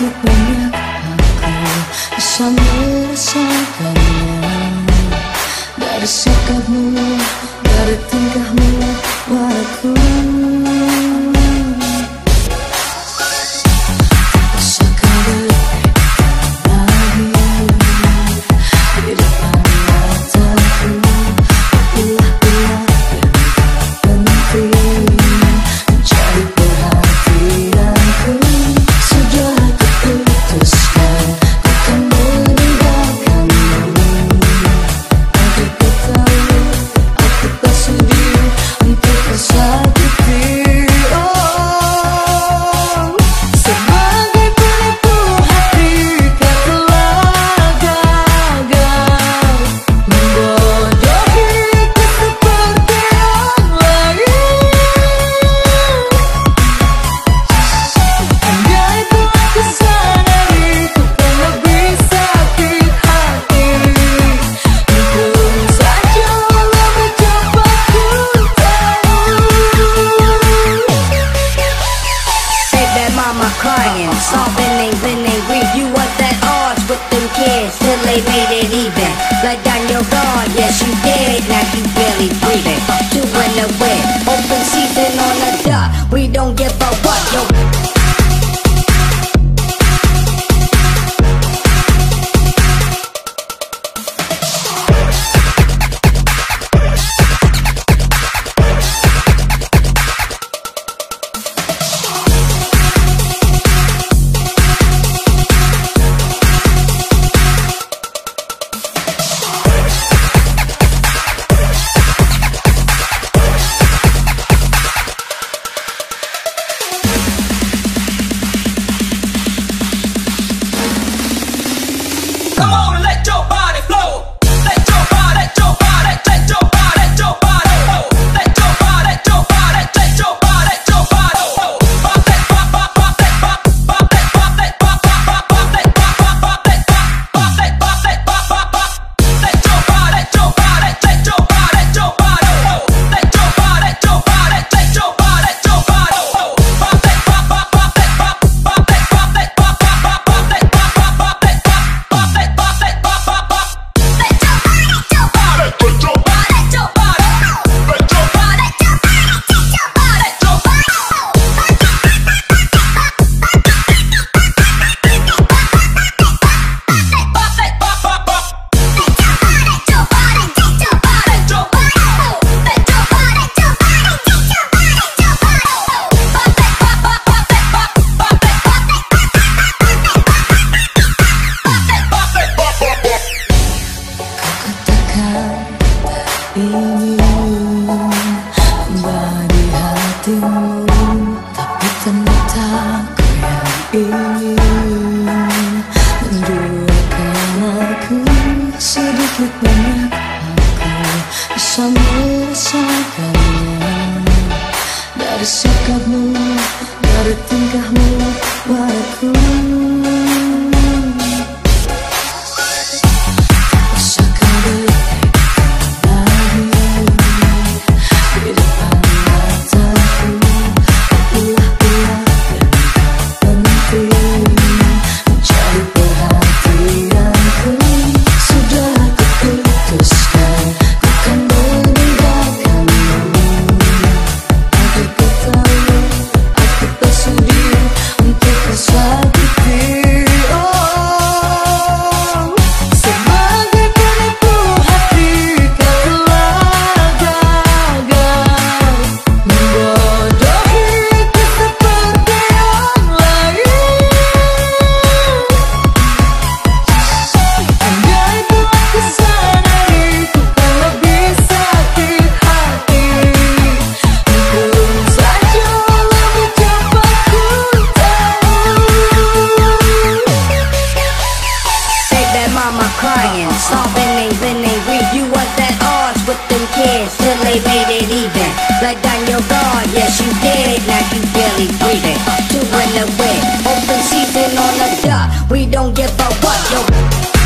sedikit banyak aku Bisa merasakannya Dari sikapmu, ingin menduakan aku. Sedikit banyak aku bisa merasakannya. Dari sikapmu dari tingkahmu padaku by my crying. Solving names and they read you was at odds with them kids. Till they made it even. Like Daniel, your guard, yes you did Now you barely breathing To run the Open season on the dot. We don't give a what, yo